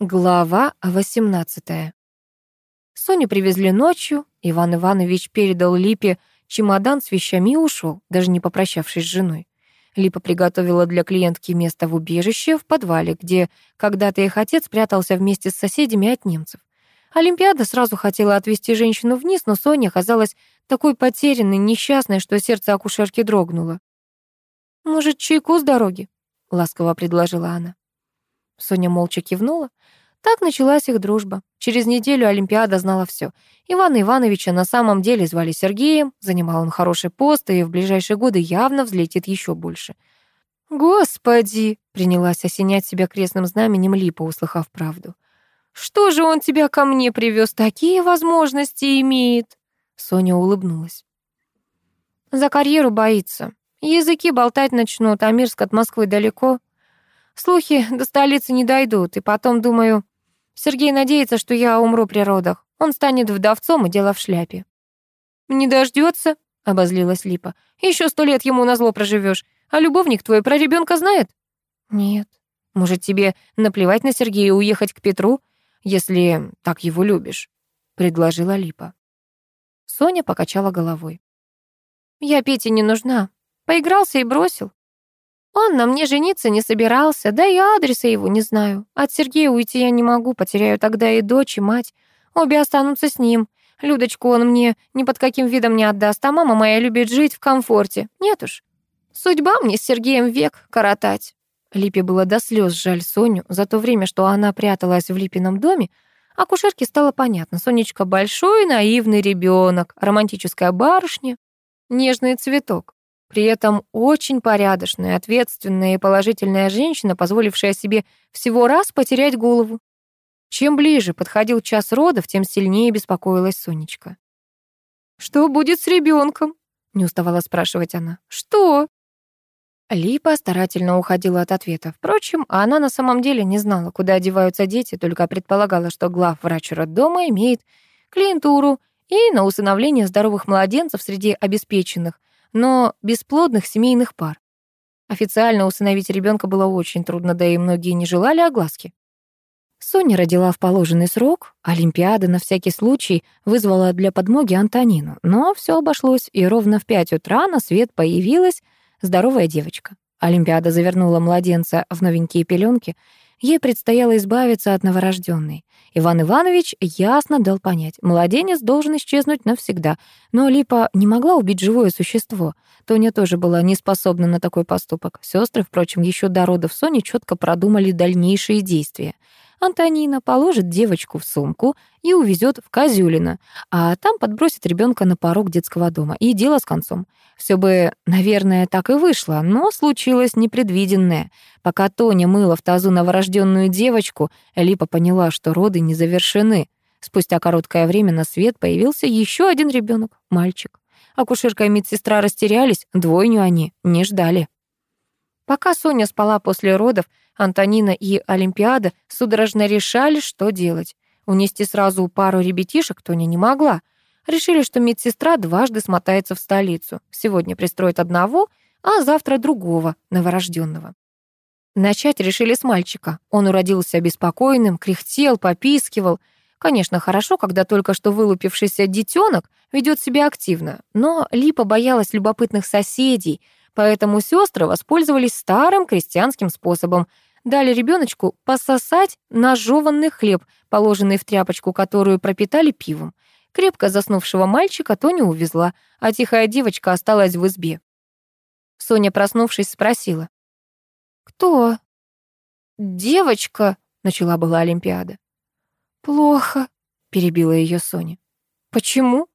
Глава 18. Соню привезли ночью. Иван Иванович передал Липе чемодан с вещами и ушел, даже не попрощавшись с женой. Липа приготовила для клиентки место в убежище в подвале, где когда-то их отец прятался вместе с соседями от немцев. Олимпиада сразу хотела отвезти женщину вниз, но Соня оказалась такой потерянной, несчастной, что сердце акушерки дрогнуло. «Может, чайку с дороги?» — ласково предложила она. Соня молча кивнула. Так началась их дружба. Через неделю Олимпиада знала все. Ивана Ивановича на самом деле звали Сергеем, занимал он хороший пост и в ближайшие годы явно взлетит еще больше. «Господи!» — принялась осенять себя крестным знаменем Липа, услыхав правду. «Что же он тебя ко мне привез? Такие возможности имеет!» Соня улыбнулась. «За карьеру боится. Языки болтать начнут, а Мирск от Москвы далеко. Слухи до столицы не дойдут, и потом, думаю, Сергей надеется, что я умру при родах. Он станет вдовцом и дело в шляпе. «Не дождется, обозлилась Липа. Еще сто лет ему назло проживешь. А любовник твой про ребенка знает?» «Нет. Может, тебе наплевать на Сергея и уехать к Петру, если так его любишь?» — предложила Липа. Соня покачала головой. «Я Пете не нужна. Поигрался и бросил. Он на мне жениться не собирался, да и адреса его не знаю. От Сергея уйти я не могу, потеряю тогда и дочь, и мать. Обе останутся с ним. Людочку он мне ни под каким видом не отдаст, а мама моя любит жить в комфорте. Нет уж. Судьба мне с Сергеем век коротать. Липе было до слез жаль Соню. За то время, что она пряталась в Липином доме, акушерке стало понятно. Сонечка большой наивный ребенок, романтическая барышня, нежный цветок. При этом очень порядочная, ответственная и положительная женщина, позволившая себе всего раз потерять голову. Чем ближе подходил час родов, тем сильнее беспокоилась Сонечка. «Что будет с ребенком? не уставала спрашивать она. «Что?» Липа старательно уходила от ответа. Впрочем, она на самом деле не знала, куда одеваются дети, только предполагала, что главврач роддома имеет клиентуру и на усыновление здоровых младенцев среди обеспеченных, но бесплодных семейных пар. Официально усыновить ребенка было очень трудно, да и многие не желали огласки. Соня родила в положенный срок, Олимпиада на всякий случай вызвала для подмоги Антонину, но все обошлось, и ровно в пять утра на свет появилась здоровая девочка. Олимпиада завернула младенца в новенькие пеленки, ей предстояло избавиться от новорожденной. Иван Иванович ясно дал понять, младенец должен исчезнуть навсегда. Но Липа не могла убить живое существо. Тоня тоже была не способна на такой поступок. Сестры, впрочем, еще до родов Сони четко продумали дальнейшие действия. Антонина положит девочку в сумку и увезет в Козюлино, а там подбросит ребенка на порог детского дома. И дело с концом. Все бы, наверное, так и вышло, но случилось непредвиденное. Пока Тоня мыла в тазу новорожденную девочку, Липа поняла, что роды не завершены. Спустя короткое время на свет появился еще один ребенок, мальчик. Акушерка и медсестра растерялись, двойню они не ждали. Пока Соня спала после родов, Антонина и Олимпиада судорожно решали, что делать. Унести сразу пару ребятишек Тоня не могла. Решили, что медсестра дважды смотается в столицу. Сегодня пристроит одного, а завтра другого, новорожденного. Начать решили с мальчика. Он уродился беспокойным, кряхтел, попискивал. Конечно, хорошо, когда только что вылупившийся детенок ведет себя активно, но Липа боялась любопытных соседей, поэтому сестры воспользовались старым крестьянским способом — дали ребеночку пососать нажеванный хлеб, положенный в тряпочку, которую пропитали пивом. Крепко заснувшего мальчика Тоня увезла, а тихая девочка осталась в избе. Соня, проснувшись, спросила. «Кто?» «Девочка», — начала была Олимпиада. «Плохо», — перебила ее Соня. «Почему?»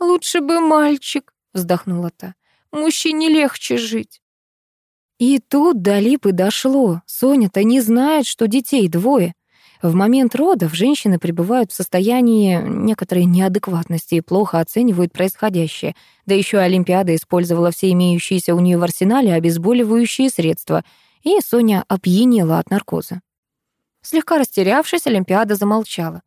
«Лучше бы мальчик», — вздохнула та. «Мужчине легче жить». И тут до Липы дошло. Соня-то не знает, что детей двое. В момент родов женщины пребывают в состоянии некоторой неадекватности и плохо оценивают происходящее. Да еще Олимпиада использовала все имеющиеся у нее в арсенале обезболивающие средства, и Соня опьянела от наркоза. Слегка растерявшись, Олимпиада замолчала.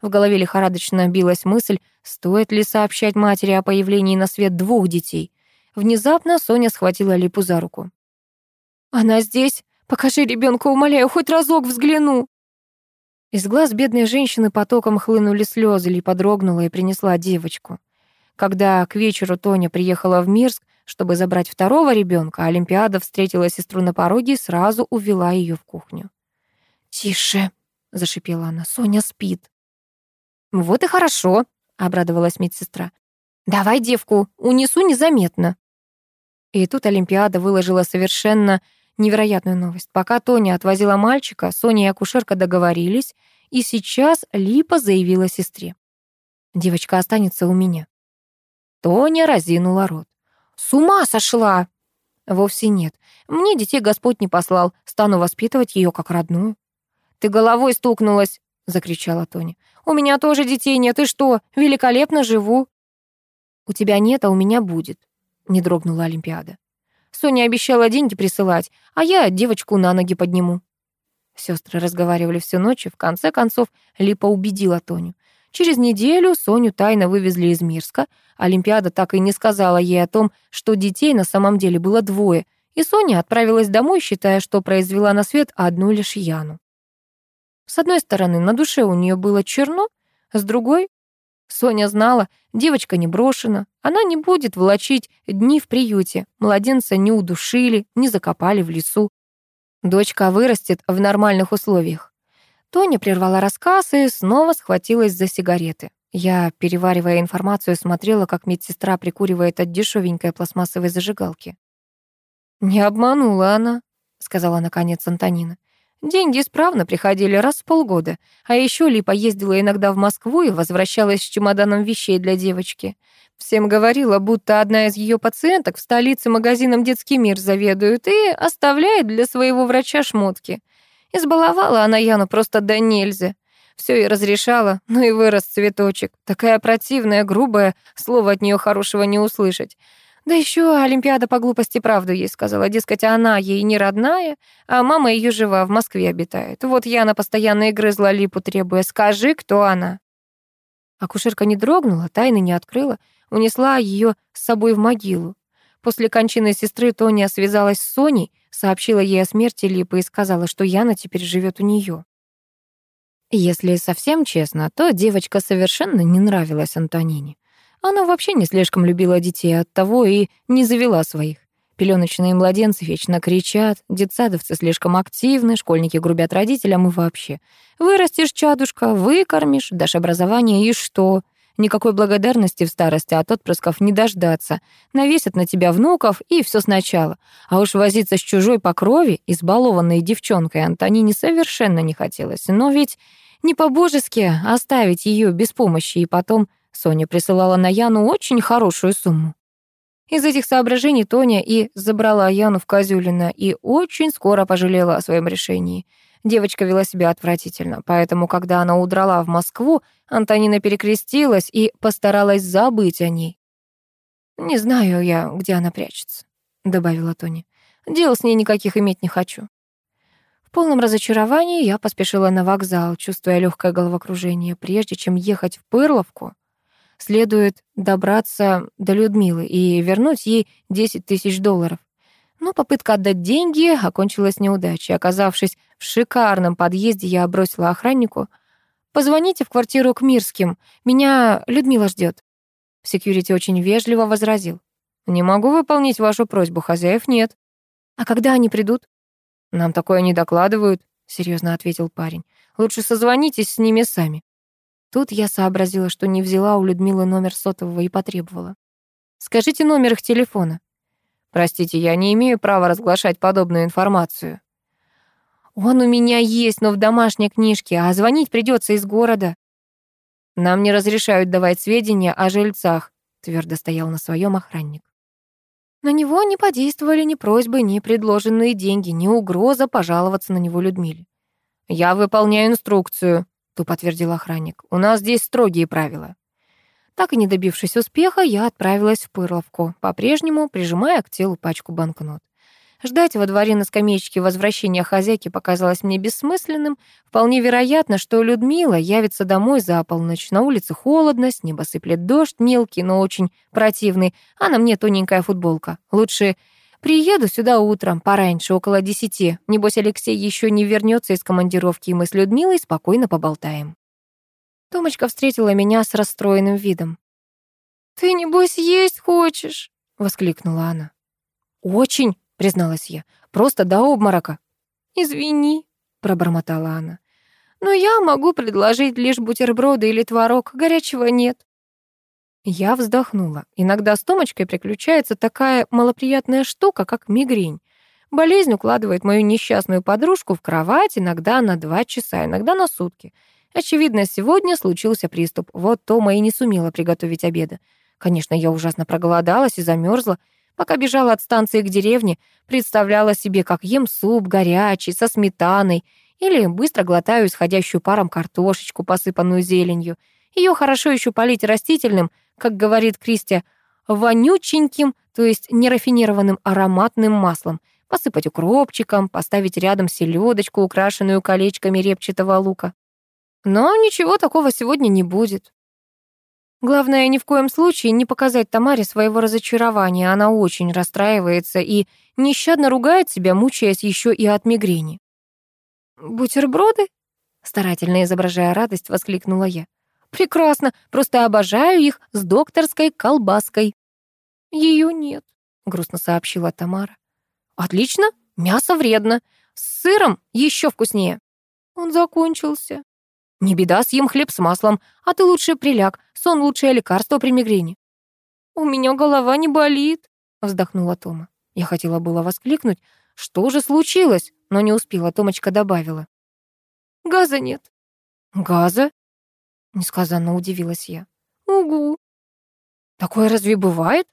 В голове лихорадочно билась мысль, стоит ли сообщать матери о появлении на свет двух детей. Внезапно Соня схватила Липу за руку. «Она здесь? Покажи ребенка, умоляю, хоть разок взгляну!» Из глаз бедной женщины потоком хлынули слезы, Ли подрогнула и принесла девочку. Когда к вечеру Тоня приехала в Мирск, чтобы забрать второго ребенка, Олимпиада встретила сестру на пороге и сразу увела ее в кухню. «Тише», — зашипела она, — «Соня спит». «Вот и хорошо», — обрадовалась медсестра. «Давай девку, унесу незаметно». И тут Олимпиада выложила совершенно невероятную новость. Пока Тоня отвозила мальчика, Соня и акушерка договорились, и сейчас Липа заявила сестре. «Девочка останется у меня». Тоня разинула рот. «С ума сошла!» «Вовсе нет. Мне детей Господь не послал. Стану воспитывать ее как родную». «Ты головой стукнулась!» — закричала Тоня. «У меня тоже детей нет. И что? Великолепно живу». «У тебя нет, а у меня будет», — не дрогнула Олимпиада. Соня обещала деньги присылать, а я девочку на ноги подниму. Сестры разговаривали всю ночь, и в конце концов Липа убедила Тоню. Через неделю Соню тайно вывезли из Мирска. Олимпиада так и не сказала ей о том, что детей на самом деле было двое, и Соня отправилась домой, считая, что произвела на свет одну лишь Яну. С одной стороны, на душе у нее было черно, с другой Соня знала, девочка не брошена, она не будет влачить дни в приюте, младенца не удушили, не закопали в лесу. Дочка вырастет в нормальных условиях. Тоня прервала рассказ и снова схватилась за сигареты. Я, переваривая информацию, смотрела, как медсестра прикуривает от дешевенькой пластмассовой зажигалки. «Не обманула она», — сказала наконец Антонина. Деньги исправно приходили раз в полгода, а еще Липа ездила иногда в Москву и возвращалась с чемоданом вещей для девочки. Всем говорила, будто одна из ее пациенток в столице магазином «Детский мир» заведует и оставляет для своего врача шмотки. Избаловала она Яну просто до нельзя. Все и разрешала, ну и вырос цветочек. Такая противная, грубая, слова от нее хорошего не услышать. Да еще Олимпиада по глупости правду ей сказала. Дескать, она ей не родная, а мама ее жива, в Москве обитает. Вот Яна постоянно и грызла липу, требуя «Скажи, кто она?» Акушерка не дрогнула, тайны не открыла, унесла ее с собой в могилу. После кончины сестры Тоня связалась с Соней, сообщила ей о смерти Липы и сказала, что Яна теперь живет у нее. Если совсем честно, то девочка совершенно не нравилась Антонине. Она вообще не слишком любила детей, оттого и не завела своих. Пеленочные младенцы вечно кричат, детсадовцы слишком активны, школьники грубят родителям и вообще. Вырастешь, чадушка, выкормишь, дашь образование, и что? Никакой благодарности в старости от отпрысков не дождаться. Навесят на тебя внуков, и все сначала. А уж возиться с чужой по крови, избалованной девчонкой, Антонине совершенно не хотелось. Но ведь не по-божески оставить ее без помощи и потом Соня присылала на Яну очень хорошую сумму. Из этих соображений Тоня и забрала Яну в Козюлино и очень скоро пожалела о своем решении. Девочка вела себя отвратительно, поэтому, когда она удрала в Москву, Антонина перекрестилась и постаралась забыть о ней. «Не знаю я, где она прячется», — добавила Тоня. «Дел с ней никаких иметь не хочу». В полном разочаровании я поспешила на вокзал, чувствуя легкое головокружение. Прежде чем ехать в Пырловку, следует добраться до Людмилы и вернуть ей 10 тысяч долларов. Но попытка отдать деньги окончилась неудачей. Оказавшись в шикарном подъезде, я бросила охраннику. «Позвоните в квартиру к Мирским. Меня Людмила ждет. Секьюрити очень вежливо возразил. «Не могу выполнить вашу просьбу, хозяев нет». «А когда они придут?» «Нам такое не докладывают», — серьезно ответил парень. «Лучше созвонитесь с ними сами». Тут я сообразила, что не взяла у Людмилы номер сотового и потребовала. «Скажите номер их телефона». «Простите, я не имею права разглашать подобную информацию». «Он у меня есть, но в домашней книжке, а звонить придется из города». «Нам не разрешают давать сведения о жильцах», твердо стоял на своем охранник. На него не подействовали ни просьбы, ни предложенные деньги, ни угроза пожаловаться на него Людмиле. «Я выполняю инструкцию», — тупо подтвердил охранник. «У нас здесь строгие правила». Так и не добившись успеха, я отправилась в Пырловку, по-прежнему прижимая к телу пачку банкнот. Ждать во дворе на скамеечке возвращения хозяйки показалось мне бессмысленным. Вполне вероятно, что Людмила явится домой за полночь. На улице холодно, с неба сыплет дождь, мелкий, но очень противный, а на мне тоненькая футболка. Лучше Приеду сюда утром, пораньше, около десяти. Небось, Алексей еще не вернется из командировки, и мы с Людмилой спокойно поболтаем». Томочка встретила меня с расстроенным видом. «Ты, небось, есть хочешь?» — воскликнула она. «Очень», — призналась я, — «просто до обморока». «Извини», — пробормотала она. «Но я могу предложить лишь бутерброды или творог, горячего нет». Я вздохнула. Иногда с Томочкой приключается такая малоприятная штука, как мигрень. Болезнь укладывает мою несчастную подружку в кровать иногда на два часа, иногда на сутки. Очевидно, сегодня случился приступ. Вот Тома и не сумела приготовить обеда. Конечно, я ужасно проголодалась и замерзла. Пока бежала от станции к деревне, представляла себе, как ем суп горячий, со сметаной, или быстро глотаю исходящую паром картошечку, посыпанную зеленью. Ее хорошо еще полить растительным, как говорит Кристи, вонюченьким, то есть нерафинированным ароматным маслом, посыпать укропчиком, поставить рядом селедочку, украшенную колечками репчатого лука. Но ничего такого сегодня не будет. Главное, ни в коем случае не показать Тамаре своего разочарования. Она очень расстраивается и нещадно ругает себя, мучаясь еще и от мигрени. «Бутерброды?» — старательно изображая радость, воскликнула я. «Прекрасно, просто обожаю их с докторской колбаской». Ее нет», — грустно сообщила Тамара. «Отлично, мясо вредно. С сыром еще вкуснее». «Он закончился», «Не беда, съем хлеб с маслом, а ты лучше приляг, сон — лучшее лекарство при мигрени». «У меня голова не болит», — вздохнула Тома. Я хотела было воскликнуть, что же случилось, но не успела, Томочка добавила. «Газа нет». «Газа?» — несказанно удивилась я. «Угу». «Такое разве бывает?»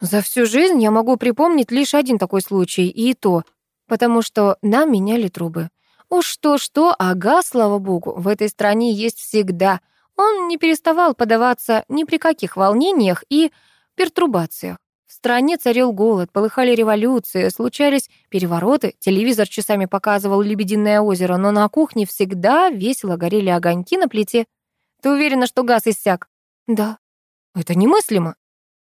За всю жизнь я могу припомнить лишь один такой случай, и то, потому что нам меняли трубы. Уж что-что, а газ, слава богу, в этой стране есть всегда. Он не переставал подаваться ни при каких волнениях и пертурбациях. Стране царил голод, полыхали революции, случались перевороты, телевизор часами показывал «Лебединое озеро», но на кухне всегда весело горели огоньки на плите. Ты уверена, что газ иссяк? Да. Это немыслимо.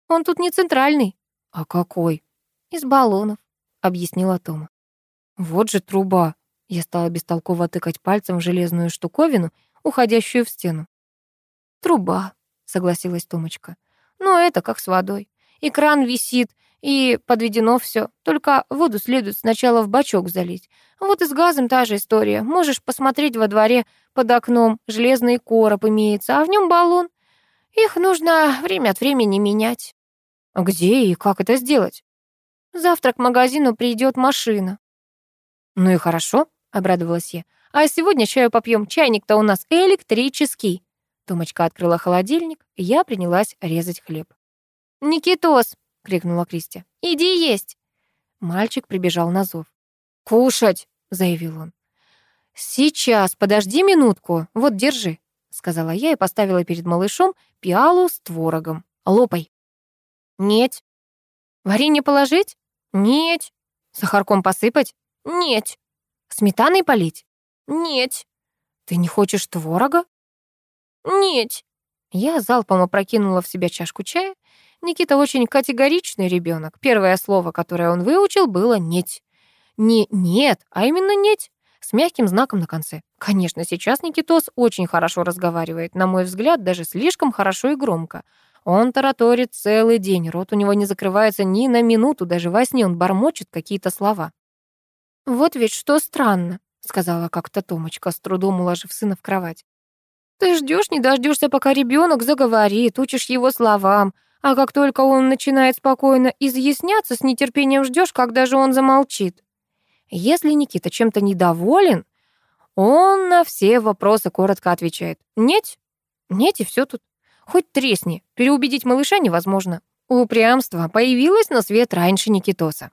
Он тут не центральный. А какой? Из баллонов, объяснила Тома. Вот же труба. Я стала бестолково тыкать пальцем в железную штуковину, уходящую в стену. «Труба», — согласилась Томочка. «Но это как с водой. И кран висит, и подведено все. Только воду следует сначала в бачок залить. Вот и с газом та же история. Можешь посмотреть во дворе под окном. Железный короб имеется, а в нем баллон. Их нужно время от времени менять». «А где и как это сделать?» «Завтра к магазину придет машина». «Ну и хорошо», обрадовалась я. «А сегодня чаю попьем. Чайник-то у нас электрический». Томочка открыла холодильник, и я принялась резать хлеб. «Никитос!» — крикнула Кристи. «Иди есть!» Мальчик прибежал на зов. «Кушать!» — заявил он. «Сейчас, подожди минутку. Вот, держи», — сказала я и поставила перед малышом пиалу с творогом. «Лопай». «Нет». «Варенье положить?» «Нет». «Сахарком посыпать?» «Нет». Сметаной полить? Нет. Ты не хочешь творога? Нет. Я залпом опрокинула в себя чашку чая. Никита очень категоричный ребенок. Первое слово, которое он выучил, было «нет». Не «нет», а именно «нет» с мягким знаком на конце. Конечно, сейчас Никитос очень хорошо разговаривает, на мой взгляд, даже слишком хорошо и громко. Он тараторит целый день, рот у него не закрывается ни на минуту, даже во сне он бормочет какие-то слова. «Вот ведь что странно», — сказала как-то Томочка, с трудом уложив сына в кровать. «Ты ждешь, не дождешься, пока ребенок заговорит, учишь его словам, а как только он начинает спокойно изъясняться, с нетерпением ждешь, когда же он замолчит. Если Никита чем-то недоволен, он на все вопросы коротко отвечает. Нет, нет, и все тут. Хоть тресни, переубедить малыша невозможно. Упрямство появилось на свет раньше Никитоса.